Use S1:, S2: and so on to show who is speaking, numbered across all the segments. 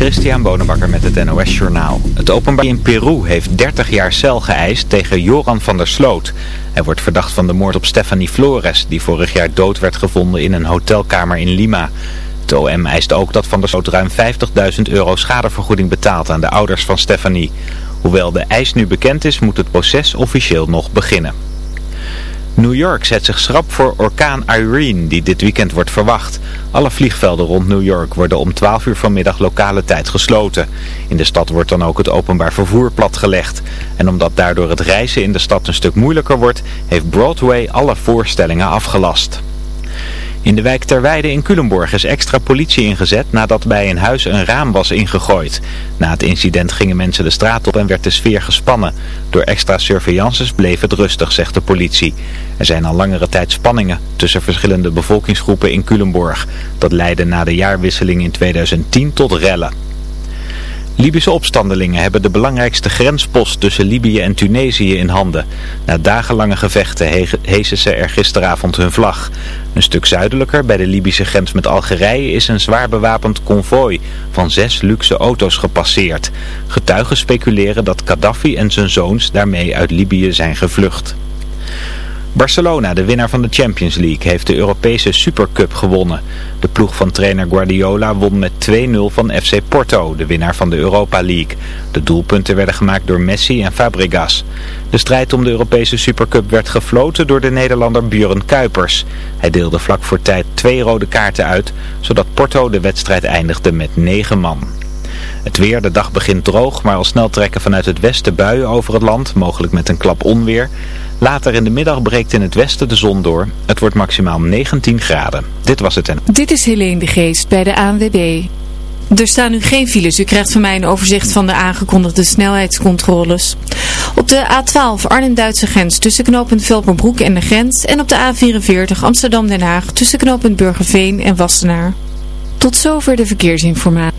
S1: Christian Bonenbakker met het NOS Journaal. Het openbaar in Peru heeft 30 jaar cel geëist tegen Joran van der Sloot. Hij wordt verdacht van de moord op Stephanie Flores, die vorig jaar dood werd gevonden in een hotelkamer in Lima. Het OM eist ook dat van der Sloot ruim 50.000 euro schadevergoeding betaalt aan de ouders van Stephanie. Hoewel de eis nu bekend is, moet het proces officieel nog beginnen. New York zet zich schrap voor orkaan Irene, die dit weekend wordt verwacht. Alle vliegvelden rond New York worden om 12 uur vanmiddag lokale tijd gesloten. In de stad wordt dan ook het openbaar vervoer platgelegd. En omdat daardoor het reizen in de stad een stuk moeilijker wordt, heeft Broadway alle voorstellingen afgelast. In de wijk Terweide in Culemborg is extra politie ingezet nadat bij een huis een raam was ingegooid. Na het incident gingen mensen de straat op en werd de sfeer gespannen. Door extra surveillances bleef het rustig, zegt de politie. Er zijn al langere tijd spanningen tussen verschillende bevolkingsgroepen in Culemborg. Dat leidde na de jaarwisseling in 2010 tot rellen. Libische opstandelingen hebben de belangrijkste grenspost tussen Libië en Tunesië in handen. Na dagenlange gevechten hezen ze er gisteravond hun vlag. Een stuk zuidelijker, bij de Libische grens met Algerije, is een zwaar bewapend konvooi van zes luxe auto's gepasseerd. Getuigen speculeren dat Gaddafi en zijn zoons daarmee uit Libië zijn gevlucht. Barcelona, de winnaar van de Champions League, heeft de Europese Supercup gewonnen. De ploeg van trainer Guardiola won met 2-0 van FC Porto, de winnaar van de Europa League. De doelpunten werden gemaakt door Messi en Fabregas. De strijd om de Europese Supercup werd gefloten door de Nederlander Björn Kuipers. Hij deelde vlak voor tijd twee rode kaarten uit, zodat Porto de wedstrijd eindigde met 9 man. Het weer, de dag begint droog, maar al snel trekken vanuit het westen buien over het land, mogelijk met een klap onweer. Later in de middag breekt in het westen de zon door. Het wordt maximaal 19 graden. Dit was het en...
S2: Dit is Helene de Geest bij de ANWB. Er staan nu geen files. U krijgt van mij een overzicht van de aangekondigde snelheidscontroles. Op de A12 Arnhem-Duitse grens tussen knooppunt Velperbroek en de grens. En op de A44 Amsterdam-Den Haag tussen knooppunt Burgerveen en Wassenaar. Tot zover de verkeersinformatie.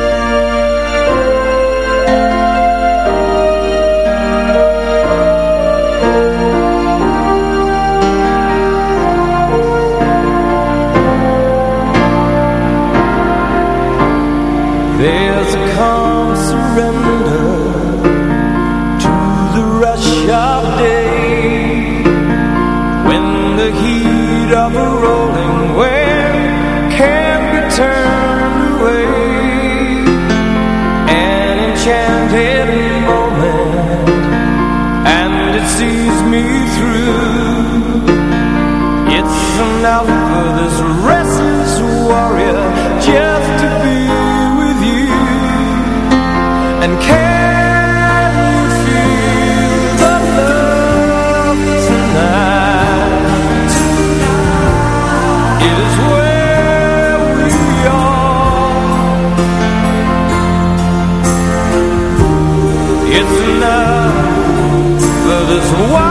S3: Enough for this wide-eyed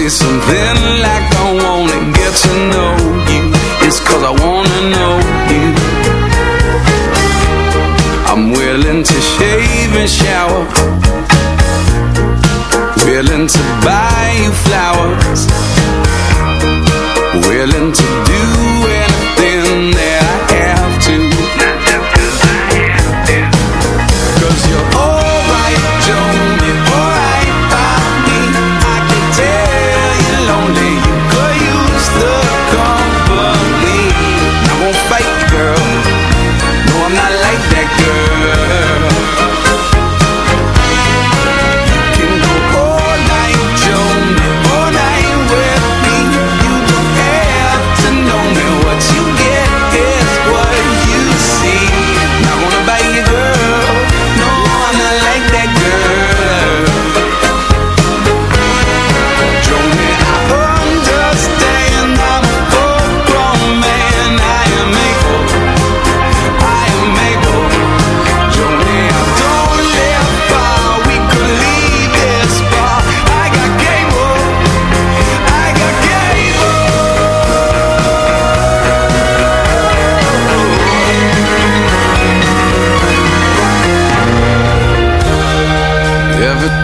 S4: see something like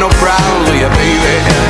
S4: no problem, baby?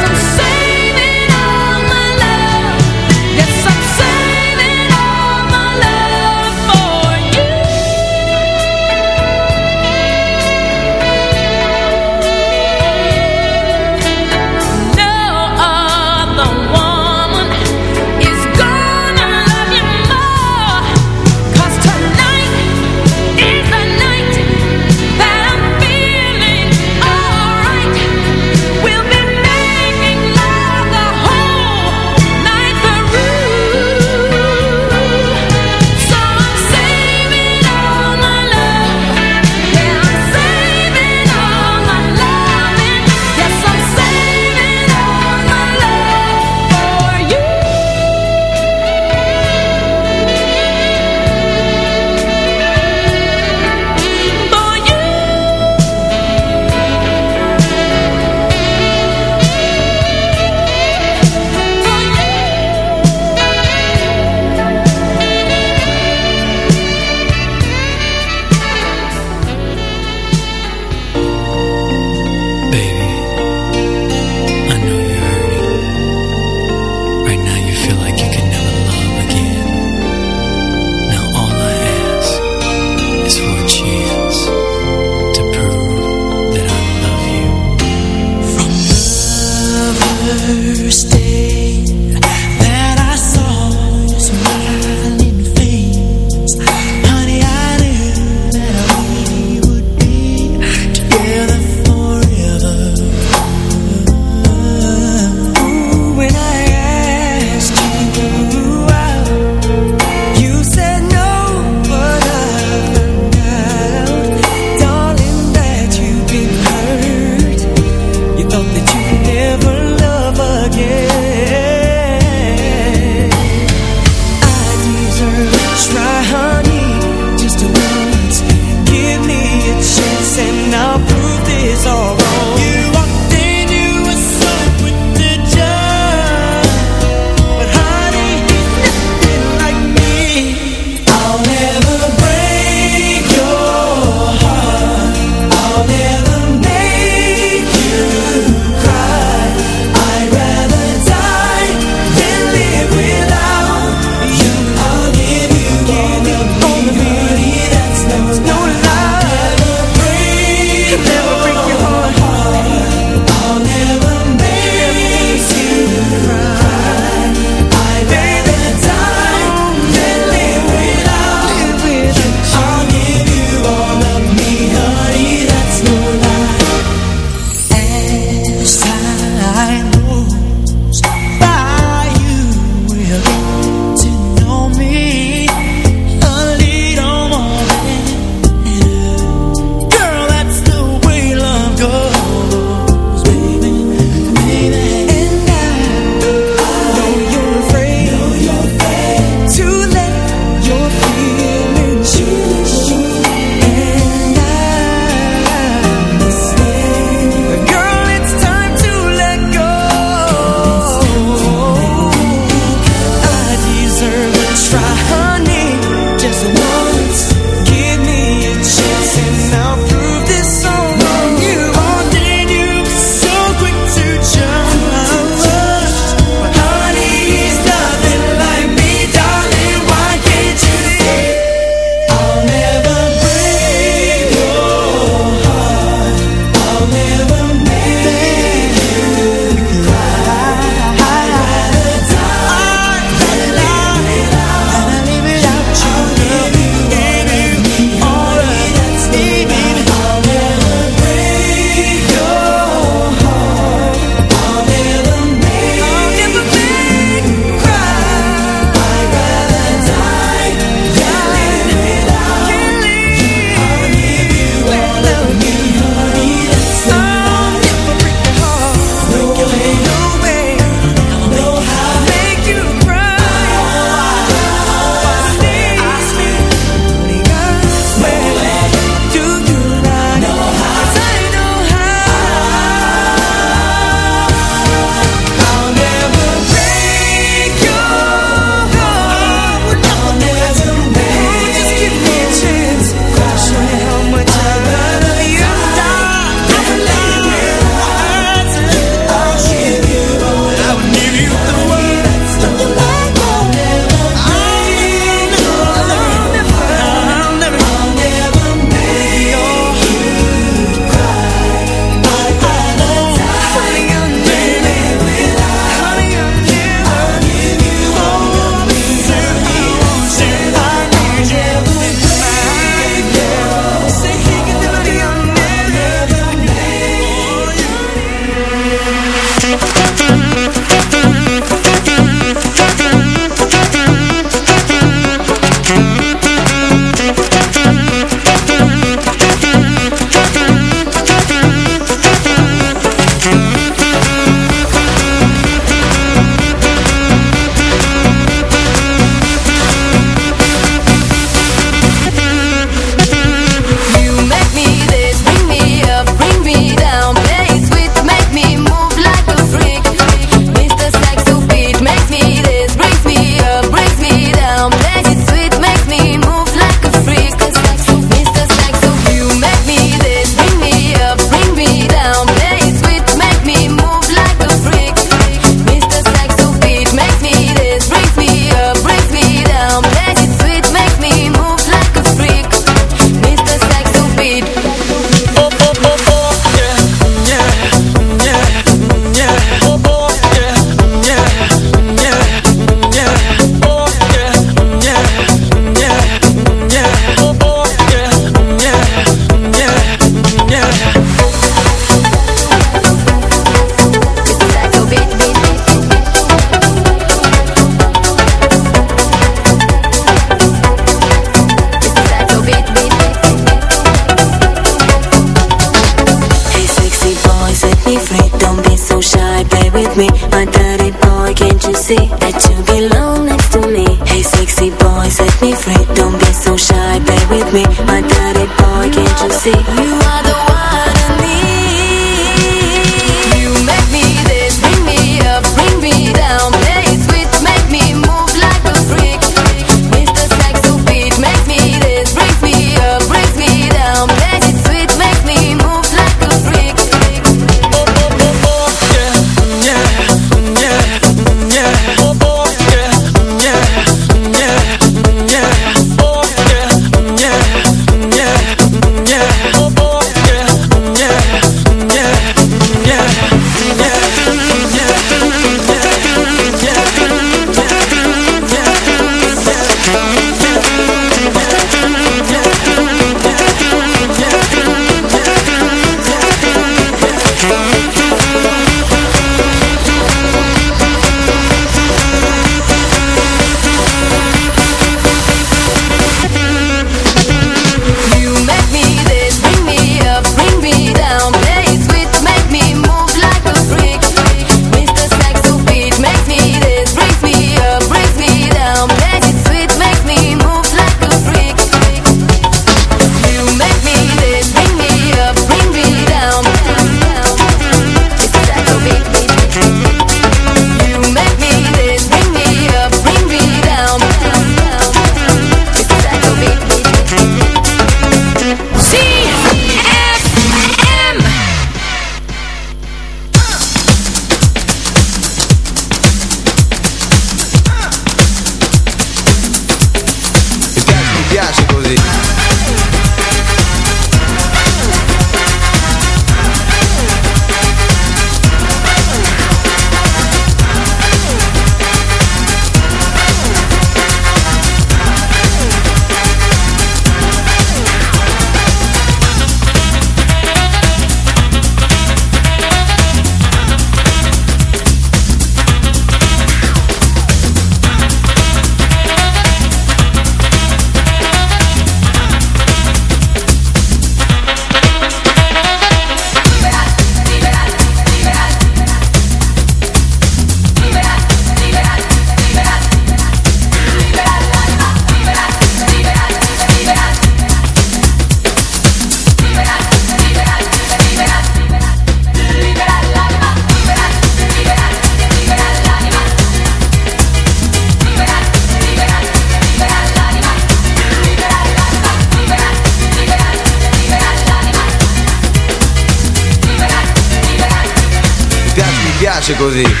S5: Così.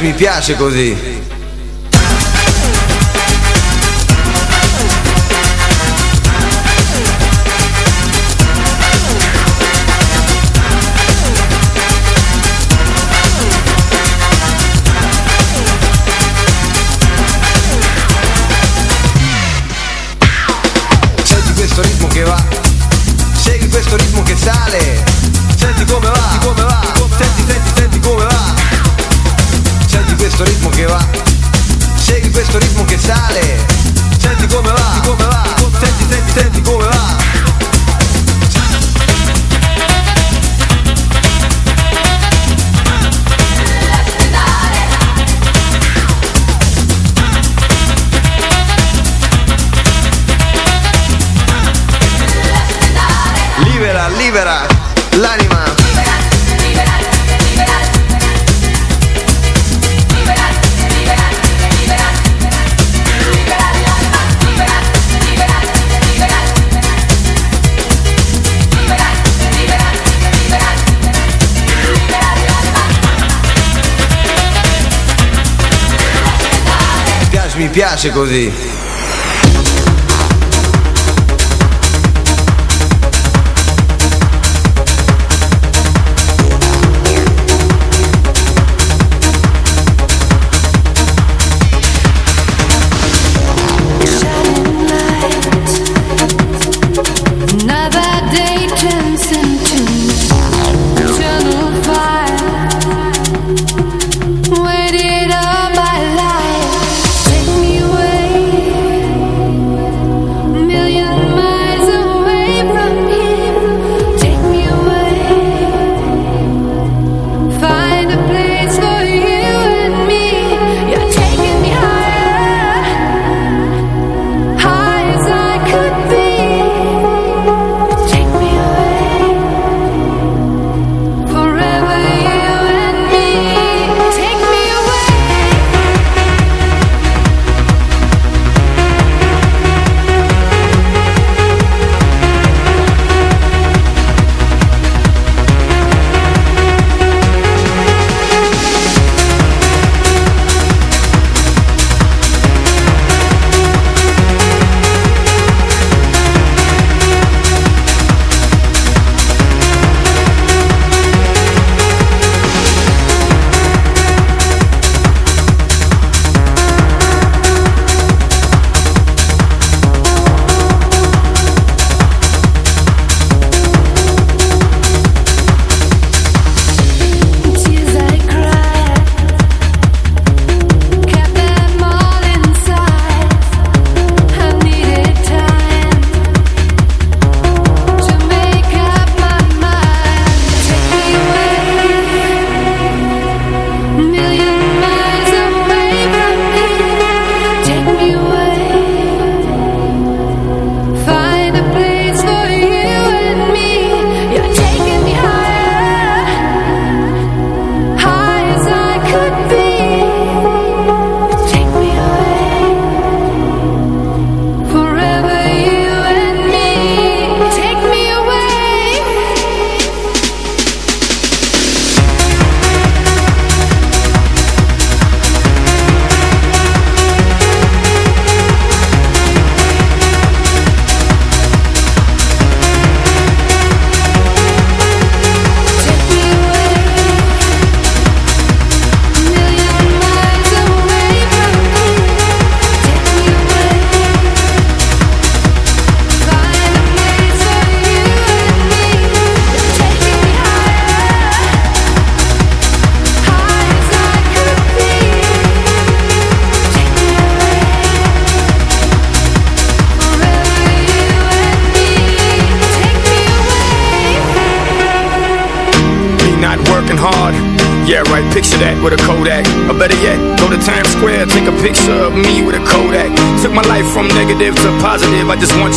S5: Mi piace, così. piace così.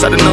S6: I
S7: don't know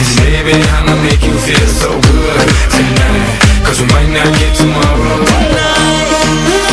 S7: And baby, I'ma make you feel so good tonight. Cause we might not get tomorrow.
S8: Give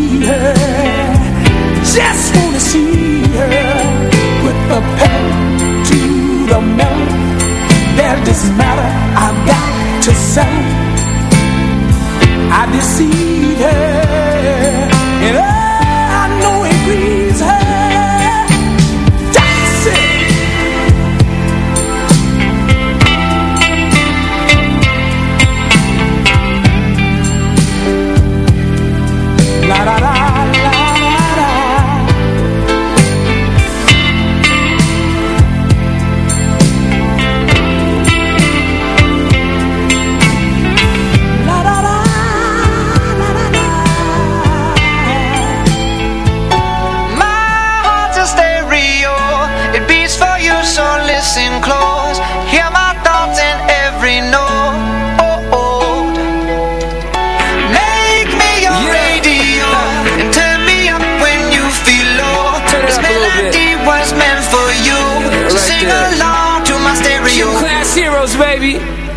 S9: pedal to the metal. There's this matter I've got to settle. I deceive her,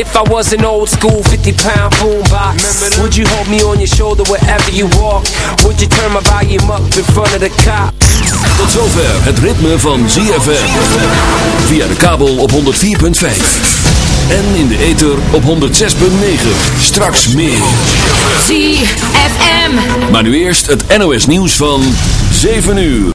S10: If I was an old school 50 pound boombox, would you hold me on your shoulder wherever you walk? Would you turn my volume up in front of the cops?
S11: Tot zover het ritme van ZFM. Via de kabel op 104.5. En in de ether op 106.9. Straks meer.
S12: ZFM.
S11: Maar nu eerst het NOS nieuws van 7 uur.